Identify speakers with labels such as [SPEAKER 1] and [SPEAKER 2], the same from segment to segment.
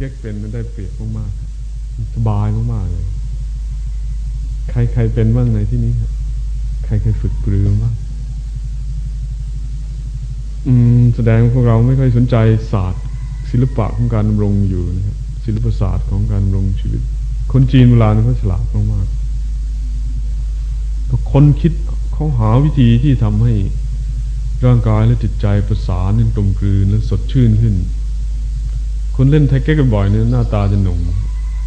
[SPEAKER 1] เก๊กเป็นมันได้เปรียบมากๆสบายมากๆเลย ใครใครเป็นบ้างในที่นี้ครับใครเคยฝึกปรือบ้างอืม แสดงพวกเราไม่ค่อยสนใจศาสตร์ ศิลปะของการดำรงอยู่นะครับศิลปศาสตร์ของการดำรงชีวิต คนจีนโบราณเขาฉลาดมากๆคนคิดเขาหาวิธีที่ทำให้ร่างกายและจิตใจประสานกลมกลืนและสดชื่นขึ้น คนเล่นไทเก๊กบ่อยเนี่ยหน้าตาจะหนุ่ม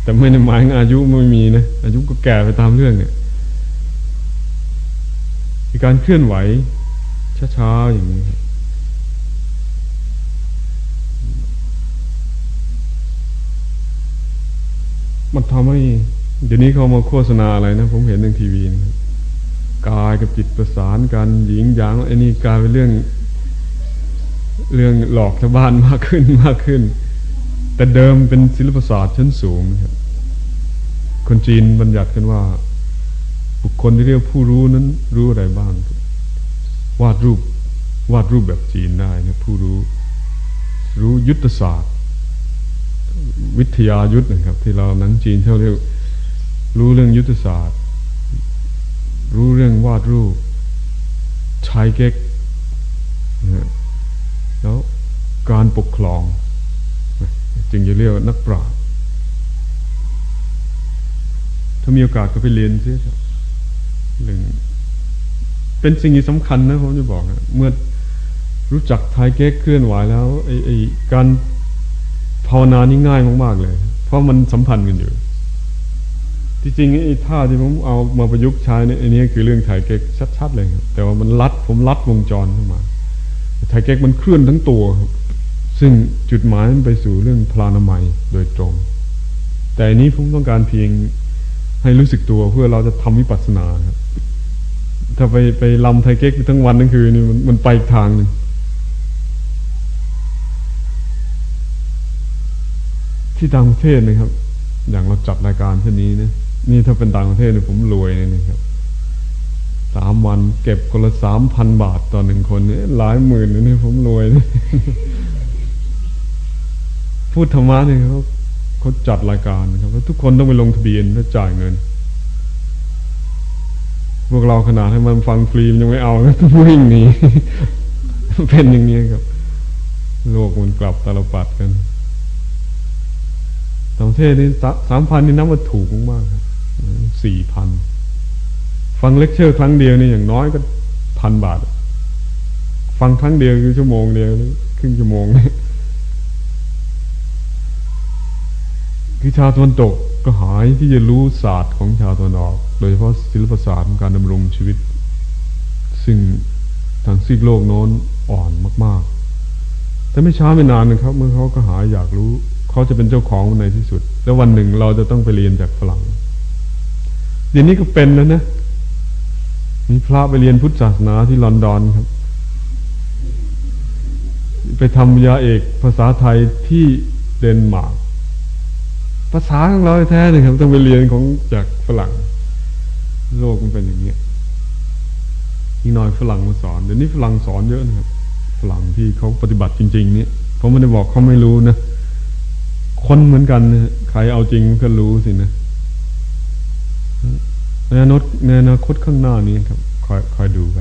[SPEAKER 1] แต่ไม่ในหมายอายุไม่มีนะ อายุก็แก่ไปตามเรื่องเนี่ยมีการเคลื่อนไหวช้าๆอย่างนี้มันทำให้เดี๋ยวนี้เขามาโฆษณาอะไรนะ ผมเห็นในทีวีนะกายกับจิตประสานกันหญิงหยางไอ้นี่กลายเป็นเรื่อง เรื่องหลอกชาวบ้านมากขึ้นมากขึ้น แต่เดิมเป็นศิลปศาสตร์ชั้นสูงนะครับคนจีนบัญญัติกันว่า บุคคลที่เรียกผู้รู้นั้นรู้อะไรบ้าง วาดรูปวาดรูปแบบจีนได้นะผู้รู้ รู้ยุทธศาสตร์ วิทยายุทธนะครับ ที่เราหนังจีนเขาเรียกรู้เรื่องยุทธศาสตร์ รู้เรื่องวาดรูปชายเก๊กนะแล้วการปกครอง จึงจะเรียกนักปราชญ์ถ้ามีโอกาสก็ไปเรียนซิเรื่องเป็นสิ่งที่สำคัญนะผมจะบอกนะเมื่อรู้จักไทยเก๊กเคลื่อนไหวแล้วไอ้ไอ้การภาวนานี่ง่ายมากๆเลย เพราะมันสัมพันธ์กันอยู่ที่จริงไอ้ท่าที่ผมเอามาประยุกต์ใช้เนี่ยอันนี้คือเรื่องถ่ายเก๊กชัดๆเลยครับแต่ว่ามันลัดผมลัดวงจรเข้ามาถ่ายเก๊กมันเคลื่อนทั้งตัวครับ ซึ่งจุดหมายมันไปสู่เรื่องพลานามัยโดยตรง แต่อันนี้ผมต้องการเพียงให้รู้สึกตัวเพื่อเราจะทำวิปัสสนาครับถ้าไปไปลำไทเก๊กทั้งวันทั้งคืนนี่มันมันไปอีกทางหนึ่งที่ต่างประเทศนะครับ อย่างเราจัดรายการเช่นนี้นะนี่ถ้าเป็นต่างประเทศเนี่ยผมรวยเลยนะครับสามวันเก็บคนละสามพันบาทต่อหนึ่งคนเนี่ยหลายหมื่นนี่ผมรวยนะ พูดธรรมะเนี่ยเขาเขาจัดรายการนะครับแล้วทุกคนต้องไปลงทะเบียนและจ่ายเงิน พวกเราขนาดให้มันฟังฟรียังไม่เอาวิ่งหนีเป็นอย่างนี้ครับ โลกมันกลับตลปัดกันต่างประเทศนี่สามพันนี่นับว่าถูกมากครับสี่พันฟังเลคเชอร์ครั้งเดียวนี่อย่างน้อยก็พันบาท ฟังครั้งเดียวคือชั่วโมงเดียวครึ่งชั่วโมงนี่ คือชาวตะวันตกกระหายที่จะรู้ศาสตร์ของชาวตะวันออก โดยเฉพาะศิลปศาสตร์ของการดำรงชีวิต ซึ่งทางซีกโลกโน้นอ่อนมาก ๆ แต่ไม่ช้าไม่นานนะครับ เมื่อเขาก็หายอยากรู้ เขาจะเป็นเจ้าของในที่สุด แล้ววันหนึ่งเราจะต้องไปเรียนจากฝรั่งเดี๋ยวนี้ก็เป็นแล้วนะมีพระไปเรียนพุทธศาสนาที่ลอนดอนครับ ไปทำยาเอกภาษาไทยที่เดนมาร์ก ภาษาของเราแท้เลยครับ ต้องไปเรียนของจากฝรั่ง โลกมันเป็นอย่างนี้อีกหน่อยฝรั่งมาสอนเดี๋ยวนี้ฝรั่งสอนเยอะนะครับฝรั่งที่เขาปฏิบัติจริง ๆ เนี่ยผมไม่ได้บอกเขาไม่รู้นะคนเหมือนกันนะใครเอาจริงก็รู้สินะในอนาคตในอนาคตข้างหน้านี้ครับคอยคอยดูไป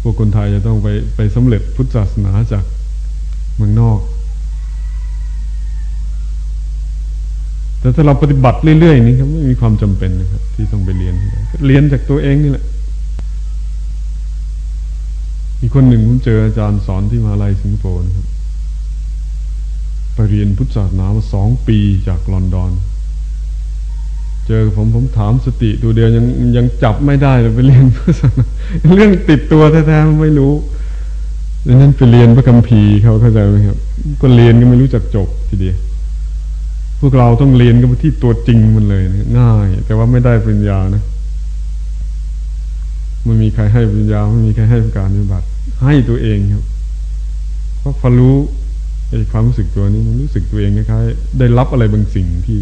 [SPEAKER 1] พวกคนไทยจะต้องไปไปสำเร็จพุทธศาสนาจากเมืองนอก แต่ถ้าเราปฏิบัติเรื่อยๆนี่ครับไม่มีความจำเป็นนะครับ ที่ต้องไปเรียน เรียนจากตัวเองนี่แหละ มีคนหนึ่งผมเจออาจารย์สอนที่มหาลัยสิงคโปร์นะครับไปเรียนพุทธศาสนามาสองปีจากลอนดอน เจอผมผมถามสติตัวเดียวยังยังจับไม่ได้เลยไปเรียนพุทธเรื่องติดตัวแท้ๆไม่รู้ดังนั้นไปเรียนพระคัมภีร์เขาเข้าใจไหมครับ ก็เรียนก็ไม่รู้จักจบทีเดียว พวกเราต้องเรียนกันที่ตัวจริงมันเลยนะง่าย แต่ว่าไม่ได้ปัญญานะไม่มีใครให้ปัญญาไม่มีใครให้การปฏิบัติ ให้ตัวเองครับเพราะพอรู้ไอ้ความรู้สึกตัวนี้มันรู้สึกตัวเองคล้ายๆได้รับอะไรบางสิ่งที่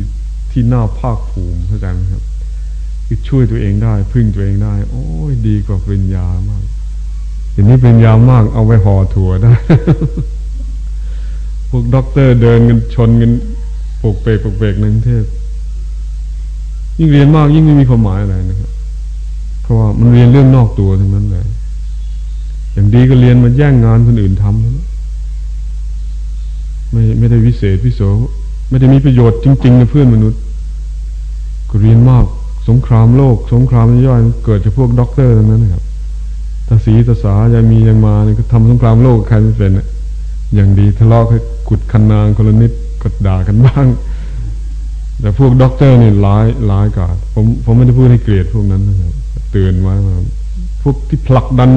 [SPEAKER 1] ที่น่าภาคภูมิเข้าใจไหมครับคือช่วยตัวเองได้ พึ่งตัวเองได้ โอ้ยดีกว่าปริญญามากอย่างนี้ปริญญามากเอาไว้ห่อถั่วได้ พวกด็อกเตอร์เดินกันชนกัน กเปกปกเปกในกรุงเทพยิ่งเรียนมากยิ่งไม่มีความหมายอะไรนะครับ เพราะว่ามันเรียนเรื่องนอกตัวทั้งนั้นเลย อย่างดีก็เรียนมาแย่งงานคนอื่นทำนะไม่ไม่ได้วิเศษวิโสไม่ได้มีประโยชน์จริงๆในเพื่อนมนุษย์ ก็เรียนมาก สงครามโลก สงครามย่อยเกิดจากพวกด็อกเตอร์ทั้งนั้นนะครับตาสีตาสายังมียังมาเนี่ยก็ทำสงครามโลกใครไม่เป็นอย่างดีทะเลาะให้ขุดคันนาคนละนิด ก็ด่ากันบ้าง แต่พวกด็อกเตอร์นี่ร้ายร้ายกาจผมผมไม่ได้พูดให้เกลียดพวกนั้นนะครับเตือนไว้ว่าพวกที่ผลักดัน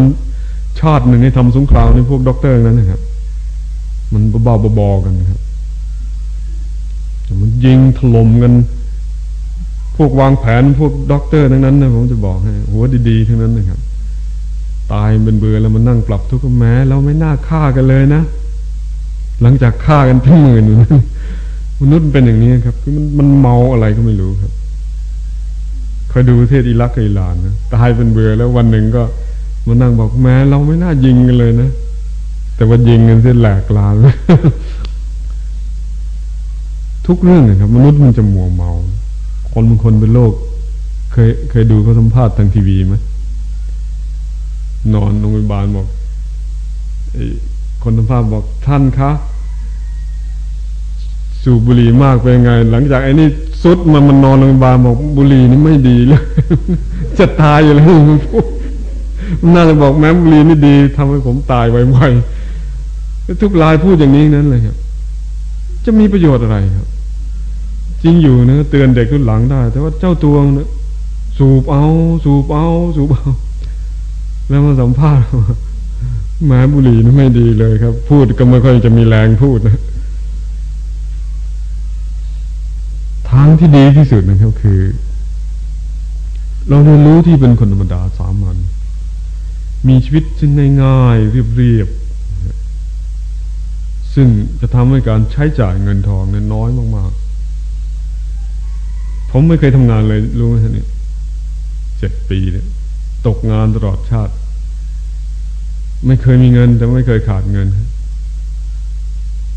[SPEAKER 1] ชาติหนึ่งให้ทำสงครามนี่พวกด็อกเตอร์นั้นนะครับ มันบ้าๆบอๆกันนะครับมันยิงถล่มกัน พวกวางแผนพวกด็อกเตอร์ทั้งนั้นนะผมจะบอกให้หัวดีๆทั้งนั้นนะครับ ตายเป็นเบื่อแล้วมันนั่งปรับทุกข์แม้เราไม่น่าฆ่ากันเลยนะ หลังจากฆ่ากันเป็นหมื่นมนุษย์เป็นอย่างนี้ครับ คือมันมันเมาอะไรก็ไม่รู้ครับคอยดูเทศอิรักกับอิหร่านนะตายเป็นเบื่อแล้ววันหนึ่งก็มานั่งบอกแม้เราไม่น่ายิงกันเลยนะแต่ว่ายิงกันเส้นแหลกลานเลยทุกเรื่องนะครับ มนุษย์มันจะมัวเมา คนบางคนเป็นโรคเคยเคยดูเขาสัมภาษณ์ทางทีวีไหมนอนโรงพยาบาลบอก คนสัมภาษณ์บอกท่านคะ สูบบุหรี่มากเป็นไง หลังจากไอ้นี่สุดมามันนอนโรงพยาบาลบอกบุหรี่นี่ไม่ดีเลยจะตายอยู่แล้วมันพูดน่าจะบอกแม้บุหรี่นี่ดีทำให้ผมตายไวๆทุกรายพูดอย่างนี้นั้นเลยครับ จะมีประโยชน์อะไรครับ จริงอยู่นะเตือนเด็กรุ่นหลังได้ แต่ว่าเจ้าตัวนะสูบเอา สูบเอา สูบเอา แล้วมาสัมภาษณ์ ม้บุหรี่นี่ไม่ดีเลยครับ พูดก็ไม่ค่อยจะมีแรงพูดนะทางที่ดีที่สุดนะครับคือ เราเรียนรู้ที่เป็นคนธรรมดาสามัญมีชีวิตที่ง่ายๆเรียบๆซึ่งจะทำให้การใช้จ่ายเงินทองนั้นน้อยมากๆ ผมไม่เคยทำงานเลยรู้ไหมท่านนี่ยเจ็ดปีเนี่ยตกงานตลอดชาติ ไม่เคยมีเงิน แต่ไม่เคยขาดเงิน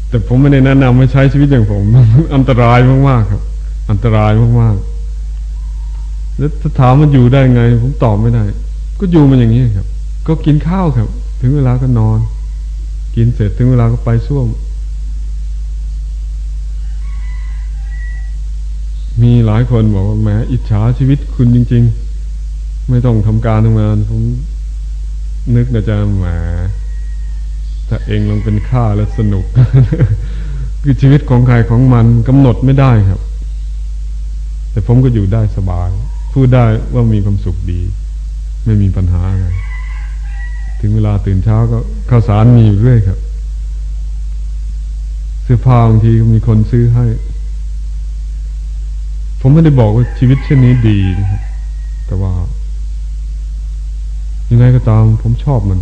[SPEAKER 1] แต่ผมไม่ได้แนะนำให้ใช้ชีวิตอย่างผม อันตรายมากๆครับ อันตรายมากๆ แล้วถ้าถามมันอยู่ได้ไง ผมตอบไม่ได้ ก็อยู่มันอย่างนี้ครับ ก็กินข้าวครับ ถึงเวลาก็นอน กินเสร็จถึงเวลาก็ไปส้วมมีหลายคนบอกว่าแหมอิจฉาชีวิตคุณจริง ๆ ไม่ต้องทำการทำงานผม นึกนะจะแหมถ้าเองลงเป็นข้าแล้วสนุก คือชีวิตของใครของมันกำหนดไม่ได้ครับ แต่ผมก็อยู่ได้สบาย พูดได้ว่ามีความสุขดี ไม่มีปัญหาอะไรถึงเวลาตื่นเช้าก็ข้าวสารมีอยู่เรื่อยครับ เสื้อผ้าบางทีมีคนซื้อให้ ผมไม่ได้บอกว่าชีวิตเช่นนี้ดีนะครับแต่ว่า ยังไงก็ตามผมชอบมัน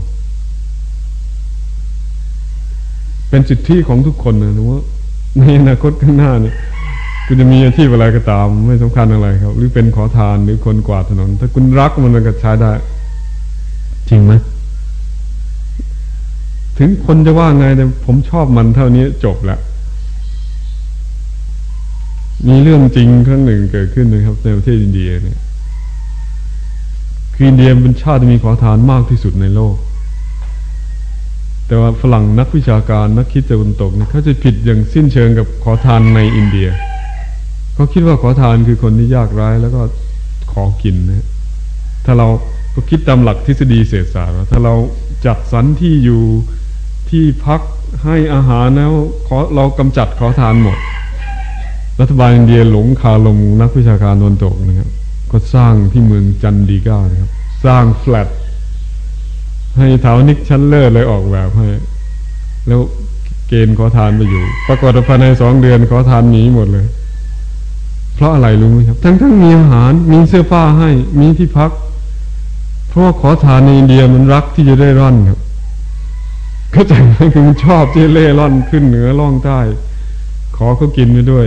[SPEAKER 1] เป็นสิทธิของทุกคนนะว่าในอนาคตข้างหน้าเนี่ยคุณจะมีอาชีพอะไรก็ตาม ไม่สำคัญอะไรครับ หรือเป็นขอทานหรือคนกวาดถนน ถ้าคุณรักมันมันก็ใช้ได้ จริงไหมถึงคนจะว่าไงแต่ผมชอบมันเท่านี้จบแล้วมีเรื่องจริงครั้งหนึ่งเกิดขึ้นนะครับ ในประเทศอินเดียเนี่ย ออินเดียเป็นชาติที่มีขอทานมากที่สุดในโลก แต่ว่าฝรั่งนักวิชาการนักคิดตะวันตกเนี่ยเขาจะผิดอย่างสิ้นเชิงกับขอทานในอินเดียเขาคิดว่าขอทานคือคนที่ยากไร้แล้วก็ขอกินนะถ้าเราก็คิดตามหลักทฤษฎีเศรษฐศาสตร์ว่าถ้าเราจัดสรรที่อยู่ที่พักให้อาหารแล้วขอเรากำจัดขอทานหมด รัฐบาลอินเดียหลงคาลงนักวิชาการนวนตกนะครับ ก็สร้างที่เมืองจันดีกานะครับ สร้างแฟลตให้เถานิกชั้นเลิศเลยออกแบบให้ แล้วเกณฑ์ขอทานไปอยู่ ปรากฏภายในสองเดือนขอทานหนีหมดเลย เพราะอะไรรู้ไหมครับ ทั้งทั้งมีอาหารมีเสื้อผ้าให้ มีที่พัก เพราะขอทานในอินเดียมันรักที่จะได้ร่อนครับเข้าใจไหมคือมันชอบที่เล่ร่อนขึ้นเหนือล่องใต้ ขอเขากินไปด้วย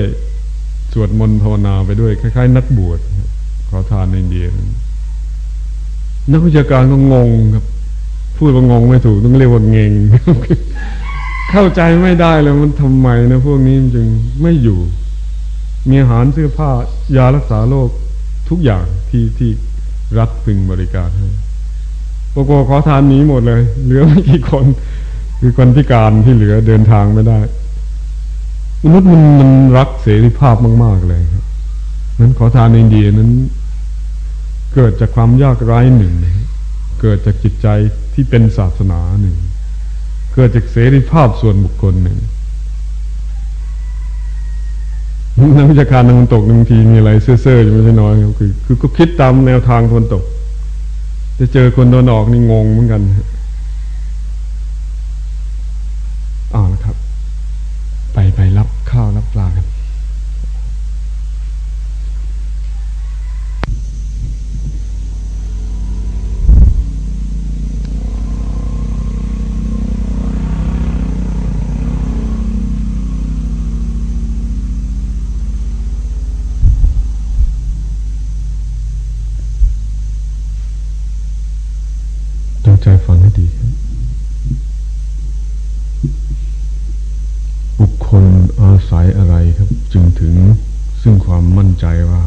[SPEAKER 1] สวดมนต์ภาวนาไปด้วย คล้าย ๆ นักบวช ขอทานในอินเดียนักวิชาการก็งงครับ พูดว่างงไม่ถูกต้องเรียกว่าเงงเข้าใจไม่ได้เลยมันทำไมนะพวกนี้จึงไม่อยู่ มีอาหารเสื้อผ้ายารักษาโรคทุกอย่างที่ที่รัฐพึงบริการให้ปกขอทานนี้หมดเลย เหลือไม่กี่คน คือคนพิการที่เหลือเดินทางไม่ได้มนุษย์มันมันรักเสรีภาพมาก ๆ เลยครับนั้นขอทานในอินเดียนั้น เกิดจากความยากไร้หนึ่ง เกิดจากจิตใจที่เป็นศาสนาหนึ่ง เกิดจากเสรีภาพส่วนบุคคลหนึ่งนักวิชาการทางตกบางทีมีอะไรเซ่อๆอยู่ไม่ใช่น้อยคือ คือก็คิดตามแนวทางทวนตก จะเจอคนโดนออกนี่งงเหมือนกันอ้าวครับ ไปไปรับข้าวรับปลากันใจฟังให้ดีครับบุคคลอาศัยอะไรครับ จึงถึงซึ่งความมั่นใจว่า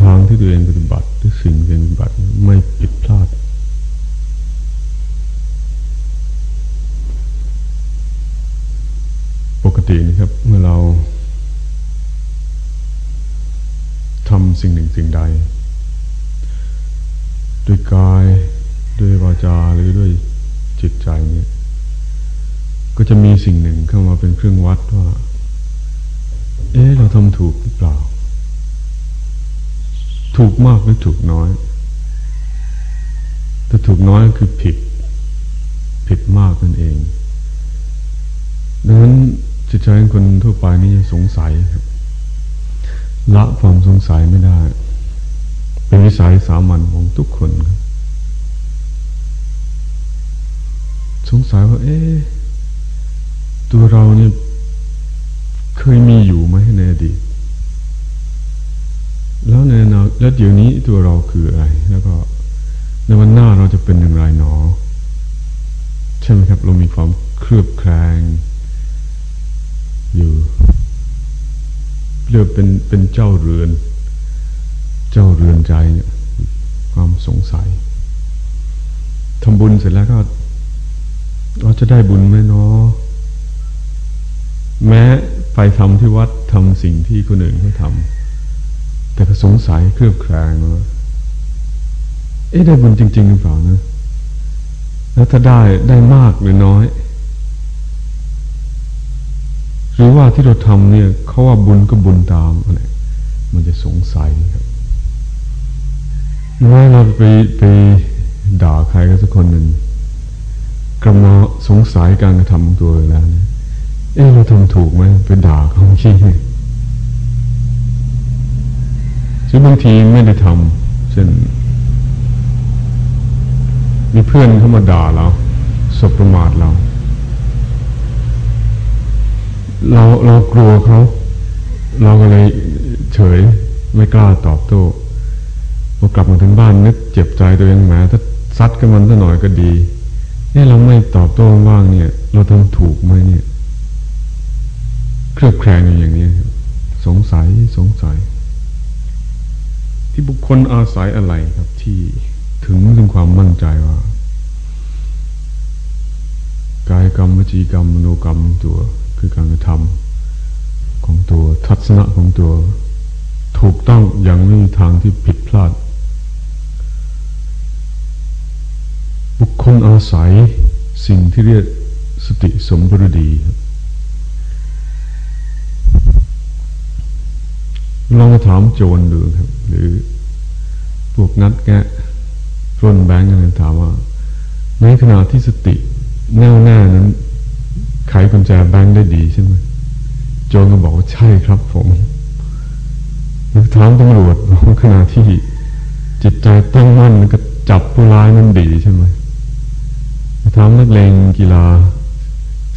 [SPEAKER 1] ทางที่ตัวเองปฏิบัติหรือสิ่งที่ปฏิบัติไม่ผิดพลาด ปกตินะครับ เมื่อเราทำสิ่งหนึ่งสิ่งใดด้วยกายด้วยวา จาหรือด้วยจิตใจเนี่ยก็จะมีสิ่งหนึ่งเข้ามาเป็นเครื่องวัดว่า เอ๊ะเราทำถูกหรือเปล่า ถูกมากหรือถูกน้อยถ้าถูกน้อยก็คือผิด ผิดมากนั่นเอง ดังนั้นจิตใจของคนทั่วไปนี่สงสัยละความสงสัยไม่ได้ เป็นวิสัยสามัญของทุกคนครับ สงสัยว่า เอ๊ะตัวเราเนี่ยเคยมีอยู่ไหมในอดีตแล้วในอนาแล้วเดี๋ยวนี้ตัวเราคืออะไร แล้วก็ในวันหน้าเราจะเป็นอย่างไรหนอ ใช่ไหมครับ เรามีความเครือบแคลงอยู่เรียกเป็นเป็นเจ้าเรือน เจ้าเรือนใจเนี่ย ความสงสัยทำบุญเสร็จแล้วก็ เราจะได้บุญไหมเนาะแม้ไปทำที่วัดทำสิ่งที่คนอื่นเขาทำแต่ก็สงสัยเครือบแคลงว่าเอ๊ะได้บุญจริง ๆ หรือเปล่านะ แล้วถ้าได้ได้มากหรือน้อย หรือว่าที่เราทำเนี่ยเขาว่าบุญก็บุญตามอะไรมันจะสงสัยครับว่าเราไปไปด่าใครก็สักคนหนึ่ง กำลังสงสัยการกระทำตัวแล้ว เอ๊ะเราทำถูกไหมไปด่าเขาขี้ซึ่งบางทีไม่ได้ทำเช่นมีเพื่อนเข้ามาด่าเราสบประมาทเรา เราเรากลัวเขา เราก็เลยเฉยไม่กล้าตอบโต้พอกลับมาถึงบ้านนึกเจ็บใจตัวเองแหมถ้าซัดกันมันสักหน่อยก็ดี เนี่เราไม่ตอบโต้ว่างเนี่ย เราทำถูกไหมเนี่ย เครือบแคลงอย่างนี้ สงสัยสงสัย ที่บุคคลอาศัยอะไรครับ ที่ถึงถึงความมั่นใจว่ากายกรรมวจีกรรมมโนกรรมตัว คือการกระทำของตัวทัศนะของตัว ถูกต้องอย่างไม่มีทางที่ผิดพลาด บุคคลอาศัยสิ่งที่เรียกสติสมบูรดีลองมาถามโจรดูครับ หรือพวกนัดแกะปล้นแบงก์กันถามว่า ในขณะที่สติแน่วแน่นั้นไขกุญแจแบงก์ได้ดีใช่ไหมโจรก็บอกว่าใช่ครับผมถามตำรวจขณะที่จิตใจตั้งมั่นก็จับผู้ร้ายนั้นดีใช่ไหม ถามนักเลงกีฬา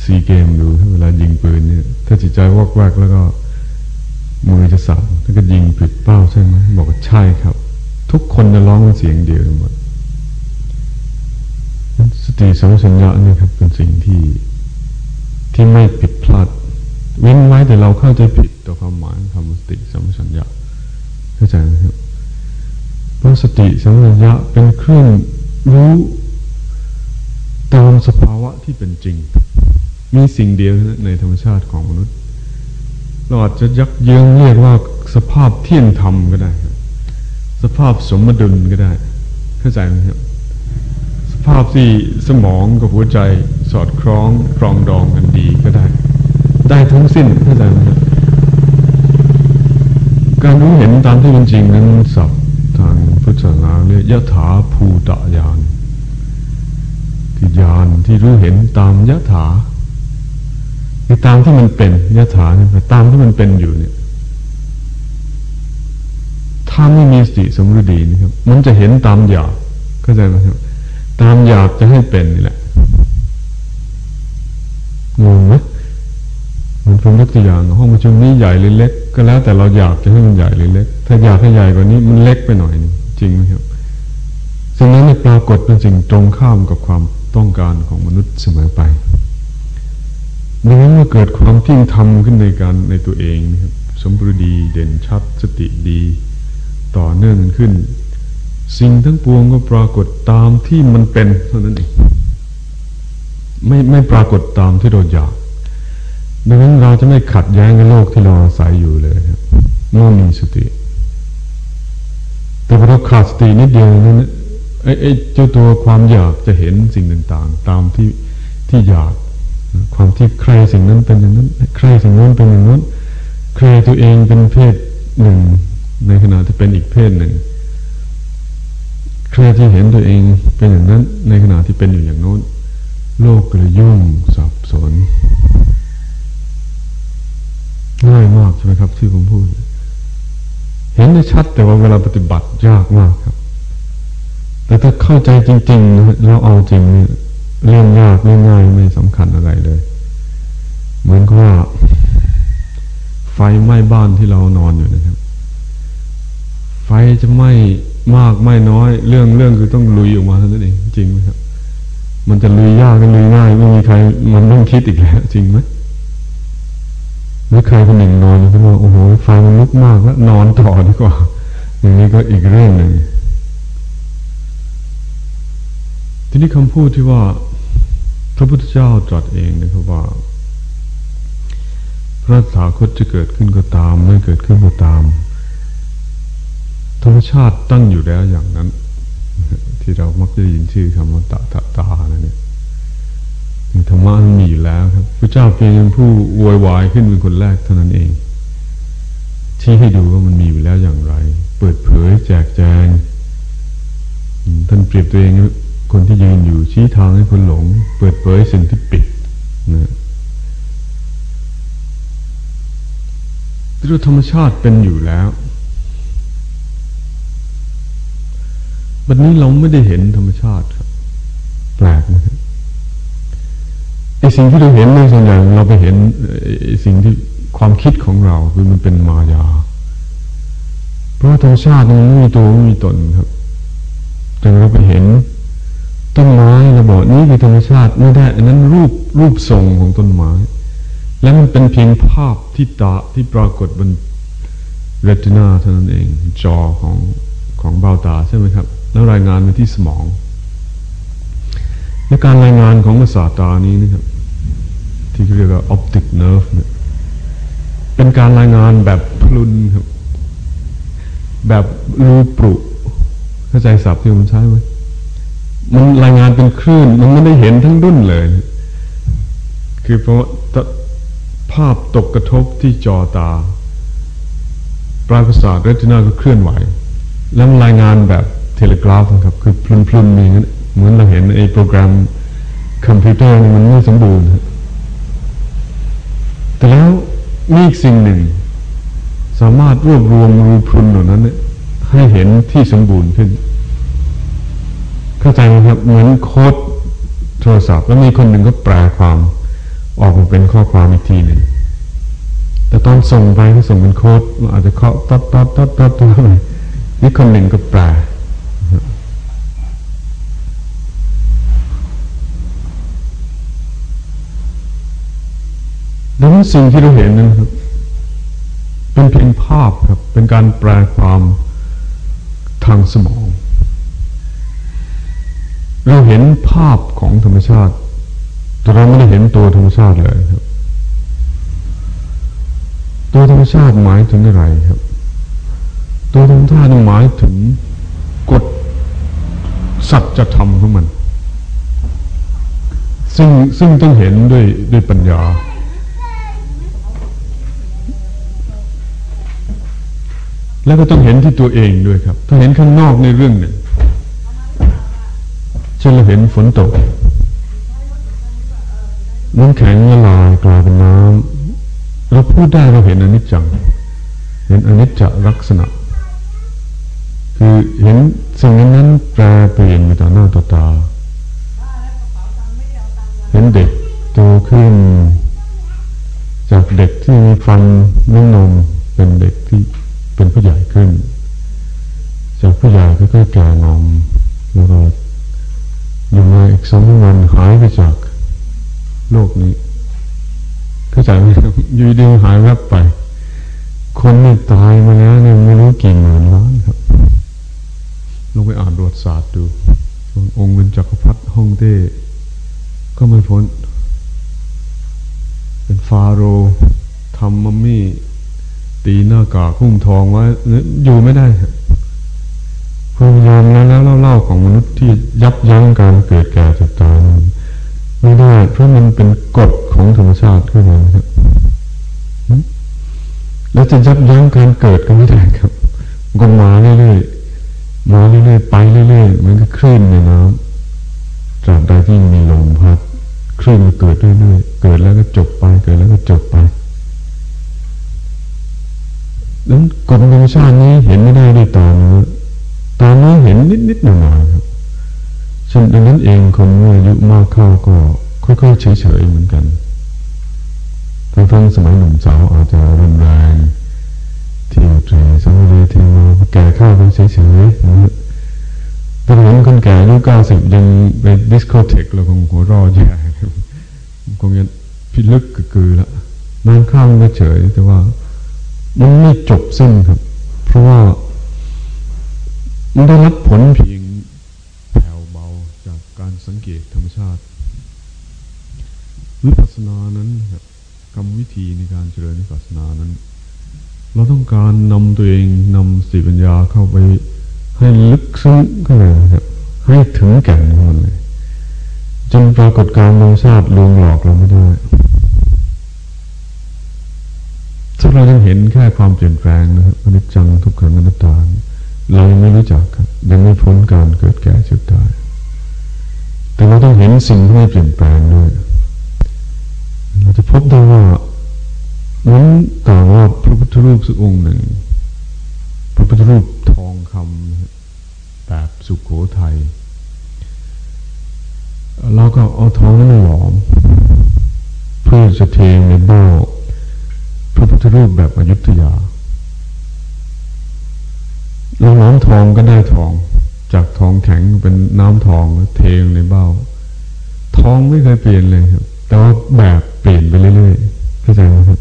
[SPEAKER 1] ซีเกมดูเวลายิงปืนเนี่ย ถ้าจิตใจวอกแวกแล้วก็มือจะสั่นแล้วก็ยิงผิดเป้าใช่ไหมบอกว่าใช่ครับ ทุกคนจะร้องเป็นเสียงเดียวหมดสติสัมปชัญญะนี่ครับ เป็นสิ่งที่ที่ไม่ผิดพลาดเว้นไว้แต่เราเข้าใจผิดต่อความหมายคำสติสัมปชัญญะเข้าใจไหมครับเพราะสติสัมปชัญญะเป็นเครื่องรู้ ตามสภาวะที่เป็นจริง มีสิ่งเดียวในธรรมชาติของมนุษย์ เราอาจจะยักเยื้องเรียกว่าสภาพเที่ยงธรรมก็ได้ สภาพสมดุลก็ได้ เข้าใจไหมครับสภาพที่สมองกับหัวใจสอดคล้องครองดองกันดีก็ได้ ได้ทั้งสิ้นเข้าใจไหมครับการรู้เห็นตามที่เป็นจริงนั้นสับทางพุทธศาสนาเรียกยถาภูตญาน ณที่ญาณที่รู้เห็นตามยถาคือตามที่มันเป็นยถาเนี่ยตามที่มันเป็นอยู่เนี่ย ถ้าไม่มีสติสมฤดีนะครับ มันจะเห็นตามอยากเข้าใจไหมครับตามอยากจะให้เป็นนี่แหละงงไหมมันผมยกตัวอย่างห้องประชุมนี้ใหญ่หรือเล็ก ก็แล้วแต่เราอยากจะให้มันใหญ่หรือเล็ก ถ้าอยากให้ใหญ่กว่านี้มันเล็กไปหน่อยนึงจริงไหมครับสิ่งนั้นปรากฏเป็นสิ่งตรงข้ามกับความต้องการของมนุษย์เสมอไปดังนั้นเมื่อเกิดความเที่ยงธรรมขึ้นในการในตัวเองนะครับสมบูรณ์ดีเด่นชัดสติดี ต่อเนื่องขึ้น สิ่งทั้งปวงก็ปรากฏตามที่มันเป็นเท่านั้นเองไม่ไม่ปรากฏตามที่เราอยากดังนั้นเราจะไม่ขัดแย้งกับโลกที่เราอาศัยอยู่เลยครับเมื่อมีสติ แต่พอเราขาดสตินิดเดียวนั้น เจ้าตัวความอยากจะเห็นสิ่งต่างๆ ตามที่ที่อยาก ความที่ใครสิ่งนั้นเป็นอย่างนั้นใครสิ่งนั้นเป็นอย่างนั้นใครตัวเองเป็นเพศหนึ่ง ในขณะที่เป็นอีกเพศหนึ่งใครที่เห็นตัวเองเป็นอย่างนั้น ในขณะที่เป็นอยู่อย่างโน้น โลกก็เลยยุ่งสับสนง่ายมากใช่ไหมครับที่ผมพูด เห็นได้ชัดแต่ว่าเวลาปฏิบัติยากมากครับ แต่ถ้าเข้าใจจริงๆแล้วเอาจริงเนี่ยเรื่องยากเรื่องง่ายไม่สำคัญอะไรเลย เหมือนกับว่า ไฟไหม้บ้านที่เรานอนอยู่นะครับ ไฟจะไหม้มากไหม้น้อย เรื่องเรื่องคือต้องลุยออกมาเท่านั้นเองจริงไหมครับ มันจะลุยยากก็ลุยง่ายไม่มีใคร มันต้องคิดอีกแล้ว จริงไหมหรือใครคนหนึ่งนอนก็บอกโอ้โหไฟมันลุกมากแล้วนอนต่อดีกว่าอย่างนี้ก็อีกเรื่องหนึ่ง ทีนี้คำพูดที่ว่าพระพุทธเจ้าตรัสเองนะครับว่า พระสาคตจะเกิดขึ้นก็ตาม ไม่เกิดขึ้นก็ตาม ธรรมชาติตั้งอยู่แล้วอย่างนั้น ที่เรามักจะยินชื่อคำว่าตาตาตาเนี่ยธรรมะมันมีอยู่แล้วครับพระเจ้าเพียงผู้วอยวายขึ้นเป็นคนแรกเท่านั้นเองชี้ให้ดูว่ามันมีอยู่แล้วอย่างไร เปิดเผยแจกแจงท่านเปรียบตัวเอง คนที่ยืนอยู่ชี้ทางให้คนหลง เปิดเผยสิ่งที่ปิดนะที่ธรรมชาติเป็นอยู่แล้ววันนี้เราไม่ได้เห็นธรรมชาติครับแปลกนะครับไอ้สิ่งที่เราเห็นในส่วนใหญ่เราไปเห็นสิ่งที่ความคิดของเราคือมันเป็นมายา เพราะธรรมชาติมันไม่มีตัวไม่มีตนครับแต่เราไปเห็น ต้นไม้เราบอกนี่คือธรรมชาติไม่ได้ อันนั้นรูปรูปทรงของต้นไม้ และมันเป็นเพียงภาพที่ตาที่ปรากฏบนเรตินาเท่านั้นเอง จอของของเบ้าตาใช่ไหมครับ แล้วรายงานไปที่สมองและการรายงานของประสาทตานี้นะครับ ที่เรียกว่า optic nerve เนี่ยเป็นการรายงานแบบพลุนครับ แบบรูปรุเข้าใจศัพท์ที่ผมใช้ไหม มันรายงานเป็นคลื่น มันไม่ได้เห็นทั้งดุนเลย คือเพราะภาพตกกระทบที่จอตา ปลายประสาทเรตินาก็เคลื่อนไหว แล้วรายงานแบบเทเลกราฟนะครับ คือพลุนๆอย่างนี้นเหมือนเราเห็นไอ้โปรแกรมคอมพิวเตอร์มันไม่สมบูรณ์ แต่แล้วมีอีกสิ่งหนึ่ง สามารถรวบรวมรูพรุนเหล่านั้นให้เห็นที่สมบูรณ์ขึ้น เข้าใจไหมครับเหมือนโค้ดโทรศัพท์ แล้วมีคนหนึ่งก็แปลความออกมาเป็นข้อความอีกทีหนึ่งแต่ตอนส่งไปก็ส่งเป็นโค้ดอาจจะเคาะตัดตัดตัดตัดตัวนี่คนหนึ่งก็แปลสิ่งที่เราเห็นนะครับ เป็นเพียงภาพครับ เป็นการแปลความทางสมอง เราเห็นภาพของธรรมชาติ แต่เราไม่ได้เห็นตัวธรรมชาติเลยครับ ตัวธรรมชาติหมายถึงอะไรครับ ตัวธรรมชาติหมายถึงกฎสัจธรรมของมัน ซึ่งซึ่งต้องเห็นด้วยด้วยปัญญาแล้วก็ต้องเห็นที่ตัวเองด้วยครับ ถ้าเห็นข้างนอกในเรื่องหนึ่ง เช่นเราเห็นฝนตกน้ำแข็งละลายกลายเป็นน้ำเราพูดได้เราเห็นอนิจจัง เห็นอนิจจลักษณะ คือเห็นสิ่งนั้นแปรเปลี่ยนไปต่อหน้าต่อตา เห็นเด็กโตขึ้น จากเด็กที่มีฟันนุ่นมเป็นเด็กที่เป็นผู้ใหญ่ขึ้น จากผู้ใหญ่ก็ค่อยแก่งอมแล้วก็ อยู่มาอีกสองวันหายไปจากโลกนี้เข้าใจไหมอยู่ดีหายแวบไป คนนี่ตายมาแล้วเนี่ยไม่รู้กี่หมื่นล้านครับลงไปอ่านประวัติศาสตร์ดูองค์เป็นจักรพรรดิฮ่องเต้ก็ไม่พ้น เป็นฟาโรทำมัมมี่ ตีหน้ากากคุ้งทองไว้อยู่ไม่ได้ พยายามแล้วแล้วเล่าของมนุษย์ที่ยับยั้งการเกิดแก่เจ็บตายไม่ได้เพราะมันเป็นกฎของธรรมชาติขึ้นมาครับแล้วจะยับยั้งการเกิดก็ไม่ได้ครับก็มาเรื่อยๆมาเรื่อยๆไปเรื่อยๆมันก็คลื่นในน้ำตราบใดที่มีลมพัดคลื่นมันเกิดเรื่อยๆเกิดแล้วก็จบไปเกิดแล้วก็จบไปนั้นกฎธรรมชาตินี้เห็นไม่ได้ด้วยตาเนื้อ ตาเนื้เห็นนิดๆหน่อยๆครับฉะนั้นเองคนเมื่ออายุมากเข้าก็ค่อยๆเฉยๆเหมือนกันทั้งสมัยหนุ่มสาวอาจจะรุนแรงเที่ยวเตะสังเวยเที่ยวแก่เข้าไปเฉยๆนะถ้าเห็นคนแก่อายุเก้าสิบยังไปดิสโกเทคเราคงหัวรอแย่คงจะพิลึกกกือละนานข้ามไม่เฉยแต่ว่ามันไม่จบสิ้นครับ เพราะว่า มันได้รับผลเพียงแผ่วเบาจากการสังเกตธรรมชาติ วิปัสสนานั้นครับกรรมวิธีในการเจริญวิปัสสนานั้น เราต้องการนำตัวเองนำสติปัญญาเข้าไปให้ลึกซึ้งเข้าไปครับให้ถึงแก่นของมันเลยจนปรากฏการธรรมชาติลวงหลอกเราไม่ได้ถ้าเรายังเห็นแค่ความเปลี่ยนแปลงนะครับอนิจจังทุกขังอนัตตาเเรายังไม่รู้จักครับยังไม่พ้นการเกิดแก่เจ็บตาย แต่เราต้องเห็นสิ่งที่เปลี่ยนแปลงด้วย เราจะพบได้ว่านั้นต่างว่าพระพุทธรูปสักองค์หนึ่ง พระพุทธรูปทองคำแบบสุขโขทัยเราก็เอาทองนั้นมาหลอม เพื่อจะเทในเบ้าพระพุทธรูปแบบอยุธยา เราน้ำทองก็ได้ทอง จากทองแข็งเป็นน้ำทองเทงในเบ้า ทองไม่เคยเปลี่ยนเลยครับ แต่ว่าแบบเปลี่ยนไปเรื่อยๆเข้าใจไหมครับ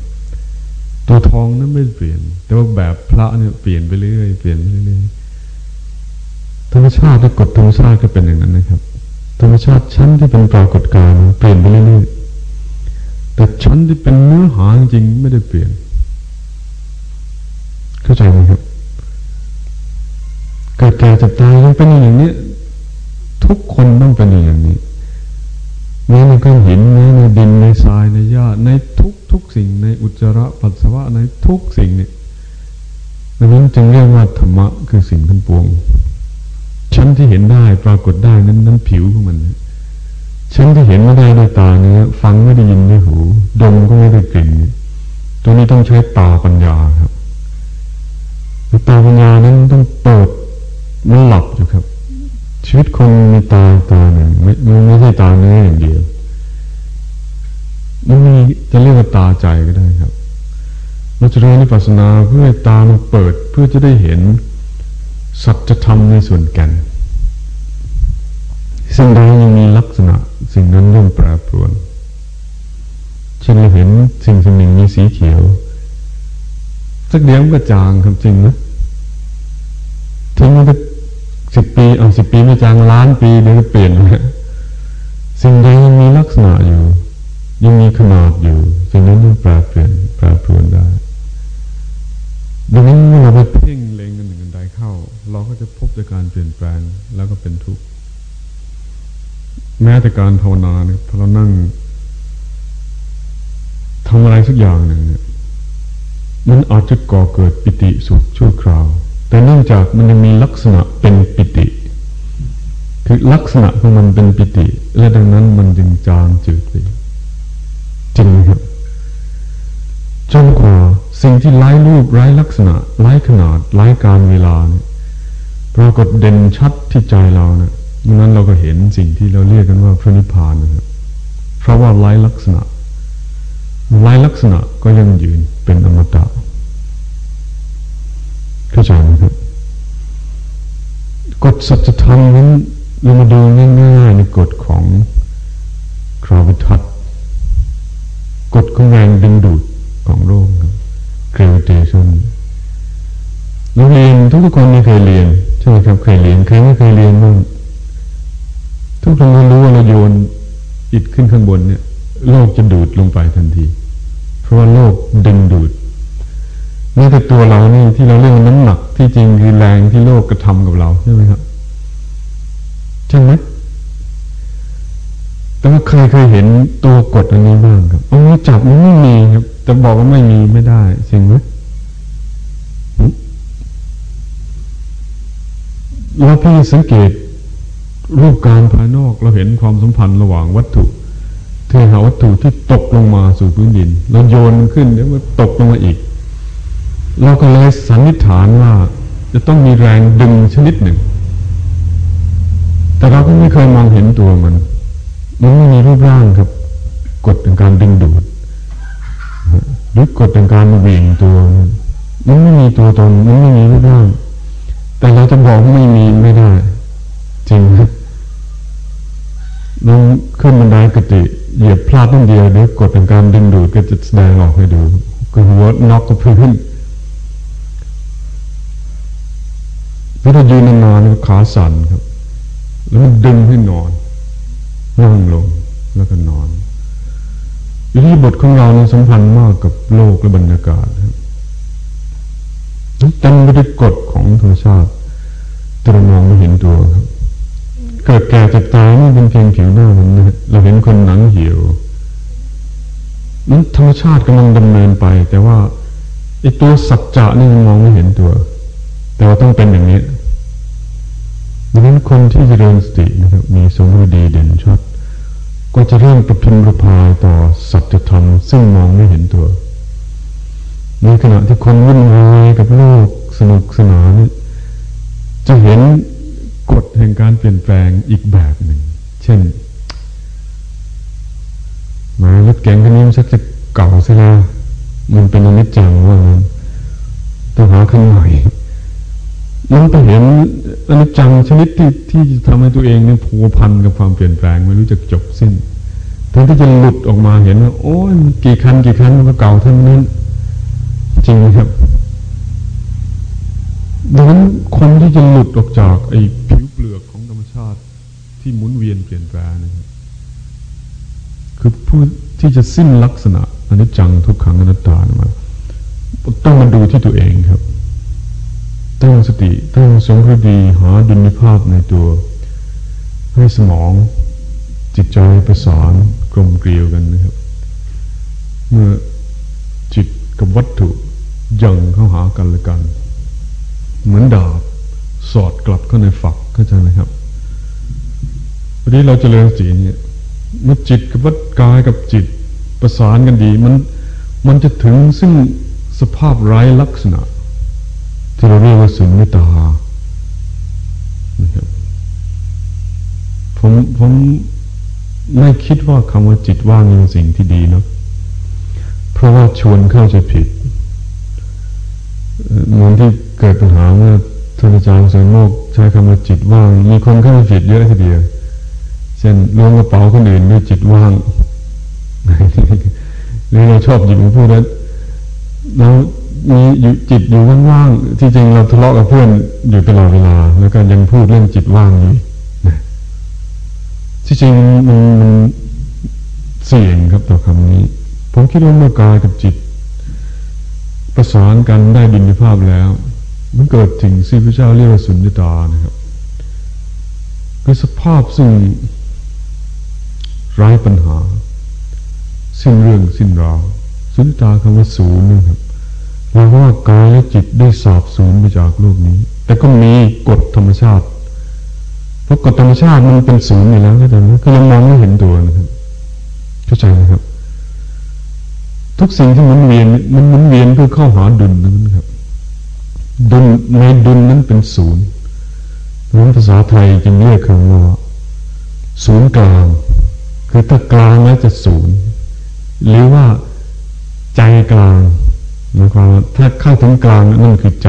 [SPEAKER 1] ตัวทองนั้นไม่เปลี่ยน แต่ว่าแบบพระเนี่ยเปลี่ยนไปเรื่อยๆเปลี่ยนไปเรื่อยๆธรรมชาติและกฎธรรมชาติก็เป็นอย่างนั้นนะครับ ธรรมชาติชั้นที่เป็นปรากฏการณ์เปลี่ยนไปเรื่อยๆแต่ชั้นที่เป็นเนื้อหาจริงไม่ได้เปลี่ยน เข้าใจไหมครับ เกิดแก่จะตายต้องเป็นอย่างนี้ ทุกคนต้องเป็นอย่างนี้แม้ในก้อนหินแม้ในดินในทรายในหญ้าในทุกทุกสิ่งในอุจจาระปัสสาวะในทุกสิ่งเนี่ยดังนั้นจึงเรียกว่าธรรมะคือสิ่งทั้งปวง ชั้นที่เห็นได้ปรากฏได้นั้นนั้นผิวของมันชั้นที่เห็นไม่ได้ด้วยตาเนื้อฟังไม่ได้ยินด้วยหูดมก็ไม่ได้กลิ่นตัวนี้ต้องใช้ตาปัญญาครับตาปัญญานั้นต้องเปิด มันหลับอยู่ครับ ชีวิตคนมีตาตาหนึ่งไม่ไม่ใช่ตาเนื้ออย่างเดียวมันมีจะเรียกว่าตาใจก็ได้ครับ เราจะเรียนในปัสนาเพื่อตามันเปิดเพื่อจะได้เห็น สัจธรรมในส่วนแก่นสิ่งใดยังมีลักษณะ สิ่งนั้นย่อมแปรปรวน เช่นเราเห็นสิ่งสิ่งหนึ่งมีสีเขียว สักเดียวมันก็จางครับจริงนะทิ้งมันก็ สิบปีเอาสิบปีไม่จางล้านปีเดี๋ยวก็เปลี่ยนเลยสิ่งใดยังมีลักษณะอยู่ ยังมีขนาดอยู่สิ่งนั้นยังแปรเปลี่ยนแปรปรวนได้ดังนั้นเมื่อเราไปเพ่งเล็งกันหนึ่งกันใดเข้า เราก็จะพบแต่การเปลี่ยนแปลงแล้วก็เป็นทุกข์แม้แต่การภาวนาเนี่ยพอเรานั่งทำอะไรสักอย่างหนึ่งเนี่ยมันอาจจะก่อเกิดปิติสุขชั่วคราว แต่เนื่องจากมันยังมีลักษณะเป็น คือลักษณะของมันเป็นปิติ และดังนั้นมันจึงจางจืดไปจริงไหมครับจนกว่าสิ่งที่ไร้รูปไร้ลักษณะไร้ขนาดไร้การเวลาเนี่ยปรากฏเด่นชัดที่ใจเราเนะดังนั้นเราก็เห็นสิ่งที่เราเรียกกันว่าพระนิพพานนะครับเพราะว่าไร้ลักษณะไร้ลักษณะก็ยังยืนเป็นอมตะเข้าใจไหมครับกฎสัจธรรมนั้น เรามาดูง่ายๆในกฎของคราวิทัศกฎของแรงดึงดูดของโลกครับ gravitation เราเรียนทุกคนไม่เคยเรียนใช่ไหมครับเคยเรียนใครไม่เคยเรียนบ้างทุกคนก็รู้ว่าเราโยนอิฐขึ้นข้างบนเนี่ย โลกจะดูดลงไปทันที เพราะว่าโลกดึงดูดแม้แต่ตัวเรานี่ที่เราเรียกว่าน้ำหนักที่จริงคือแรงที่โลกกระทำกับเราใช่ไหมครับ ใช่ไหมแต่ว่าใครเคยเห็นตัวกดอันนี้บ้างครับเอาจับมันไม่มีครับจะบอกว่าไม่มีไม่ได้จริงไหมเราพี่สังเกตรูปการภายนอกเราเห็นความสัมพันธ์ระหว่างวัตถุเทหาวัตถุที่ตกลงมาสู่พื้นดินเราโยนมันขึ้นเดี๋ยวมันตกลงมาอีก เราก็เลยสันนิษฐานว่า จะต้องมีแรงดึงชนิดหนึ่ง แต่เราก็ไม่เคยมองเห็นตัวมัน มันไม่มีรูปร่างครับ กฎในการดึงดูดหรือกฎในการเบี่ยงตัว มันไม่มีตัวตน มันไม่มีรูปร่าง แต่เราจะบอกไม่มีไม่ได้ จริงครับลงขึ้นบันไดกติเหยียบพลาดนิดเดียวเดี๋ยวกดเป็นการดึงดูดก็จะแสดงออกให้ดูก็หัวน็อกกับพื้นถ้าเรายืนนานๆขาสั่นครับ แล้วมันดึงให้นอนนั่งลงแล้วก็นอนอิริบทของเราเนี่ยสัมพันธ์มากกับโลกและบรรยากาศครับเต็มได้กฎของธรรมชาติแต่เรามองไม่เห็นตัวครับ เกิดแก่เจ็บตายนี่เป็นเพียงผิวหน้ามันนเราเห็นคนหนังเหี่ยวนั้นธรรมชาติกำลังดำเนินไป แต่ว่าไอ้ตัวสัจจะนี่มองไม่เห็นตัว แต่ว่าต้องเป็นอย่างนี้ ดังนั้นคนที่จะเรียนสตินะครับมีสมรดีเด่นชัดก็จะเริ่มประพินประพายต่อสัจธรรมซึ่งมองไม่เห็นตัวในขณะที่คนวุ่นวายกับโลกสนุกสนานจะเห็นกฎแห่งการเปลี่ยนแปลงอีกแบบหนึ่ง เช่นมารถเก๋งคันนี้มันชักจะเก่าซะแล้วมันเป็นอนิจจังว่ามันต้องหาคันใหม่ มันไปเห็นอนิจจังชนิดที่ที่ทำให้ตัวเองเนี่ยผูกพันกับความเปลี่ยนแปลงไม่รู้จะจบสิ้นแทนที่จะหลุดออกมาเห็นว่าโอ้ยกี่คันกี่คันมันก็เก่าทั้งนั้น จริงครับดังนั้นคนที่จะหลุดออกจากไอ้ผิวเปลือกของธรรมชาติที่หมุนเวียนเปลี่ยนแปลงนะครับคือผู้ที่จะสิ้นลักษณะอนิจจังทุกขังอนัตตามาต้องมาดูที่ตัวเองครับ ตั้งสติตั้งสงคดีหาดุลภาพในตัว ให้สมองจิตใจประสานกลมเกลียวกันนะครับ เมื่อจิตกับวัตถุยังเข้าหากันและกัน เหมือนดาบสอดกลับเข้าในฝักเข้าใจไหมครับวันนี้เราจเจริญสีเนี่ยเมื่อจิตกับวัฏกายกับจิตประสานกันดี มันมันจะถึงซึ่งสภาพไร้ลักษณะ ที่เราเรียกว่าสุญญตานะครับผมผมไม่คิดว่าคำว่าจิตว่างเป็นสิ่งที่ดีเนาะเพราะว่าชวนเข้าใจผิดเหมือนที่เกิดปัญหาเมื่อท่านอาจารย์สนโมกใช้คำว่าจิตว่าง มีคนเข้าใจผิดเยอะทีเดียวเช่นล้วงกระเป๋าคนอื่นด้วยจิตว่างหรือเราชอบหยิบมาพูดแล้ว มีอยู่จิตอยู่ว่างๆ ที่จริงเราทะเลาะกับเพื่อนอยู่ตลอดเวลา แล้วก็ยังพูดเรื่องจิตว่างอยู่นะที่จริงมันมันเสี่ยงครับต่อคำนี้ ผมคิดว่าเมื่อกายกับจิต ประสานกันได้ดินภาพแล้ว มันเกิดถึงสิ่พระเจ้าเรียกว่าสุญญตานะครับ คือสภาพซึ่งไร้ปัญหา สิ้นเรื่องสิ้นราวสุญญตาคำว่าศูนย์นะครับ เราว่ากายและจิตได้สาบสูญไปจากโลกนี้ แต่ก็มีกฎธรรมชาติ เพราะกฎธรรมชาติมันเป็นศูนย์อยู่แล้วก็แต่ก็ยังมองไม่เห็นตัวนะครับเข้าใจไหมครับ ทุกสิ่งที่มันเวียนมันมันเวียนเพื่อเข้าหาดุลนั้นครับ ดุลในดุลนั้นเป็นศูนย์นั้นภาษาไทยจึงเรียกคำว่าศูนย์กลาง คือถ้ากลางแล้วจะศูนย์หรือว่าใจกลาง หมายความถ้าเข้าถึงกลางนั่นคือใจ